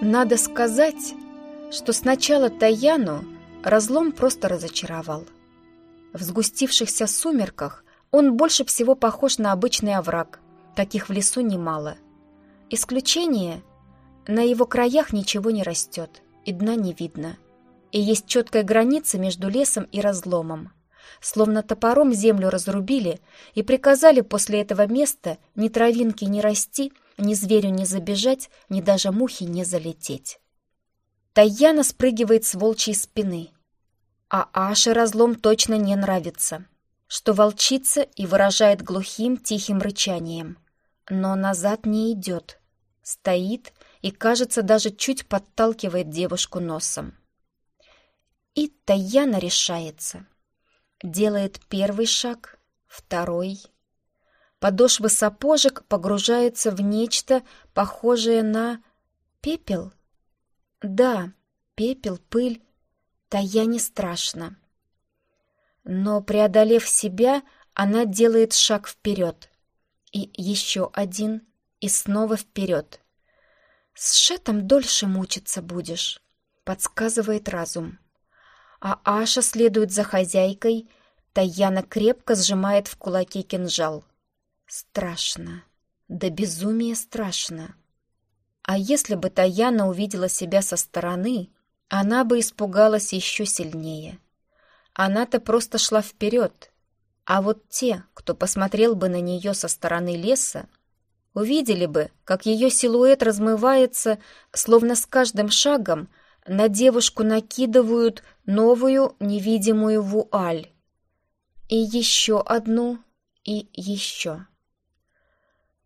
Надо сказать, что сначала Таяну разлом просто разочаровал. В сгустившихся сумерках он больше всего похож на обычный овраг, таких в лесу немало. Исключение — на его краях ничего не растет, и дна не видно. И есть четкая граница между лесом и разломом. Словно топором землю разрубили и приказали после этого места ни травинки не расти, ни зверю не забежать, ни даже мухи не залететь. Таяна спрыгивает с волчьей спины. А Аше разлом точно не нравится, что волчица и выражает глухим тихим рычанием. Но назад не идет. Стоит и, кажется, даже чуть подталкивает девушку носом. И Таяна решается. Делает первый шаг, второй. Подошвы сапожек погружаются в нечто, похожее на... пепел? Да, пепел, пыль. Таяне страшно. Но, преодолев себя, она делает шаг вперед. И еще один, и снова вперед. «С Шетом дольше мучиться будешь», — подсказывает разум. А Аша следует за хозяйкой, Таяна крепко сжимает в кулаке кинжал. Страшно, да безумие страшно. А если бы Таяна увидела себя со стороны, она бы испугалась еще сильнее. Она-то просто шла вперед, а вот те, кто посмотрел бы на нее со стороны леса, увидели бы, как ее силуэт размывается, словно с каждым шагом на девушку накидывают новую невидимую вуаль. И еще одну, и еще.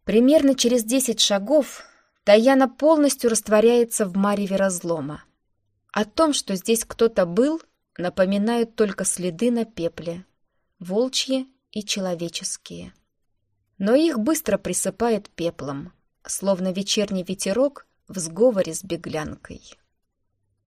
Примерно через десять шагов Таяна полностью растворяется в мареве разлома. О том, что здесь кто-то был, напоминают только следы на пепле, волчьи и человеческие но их быстро присыпает пеплом, словно вечерний ветерок в сговоре с беглянкой.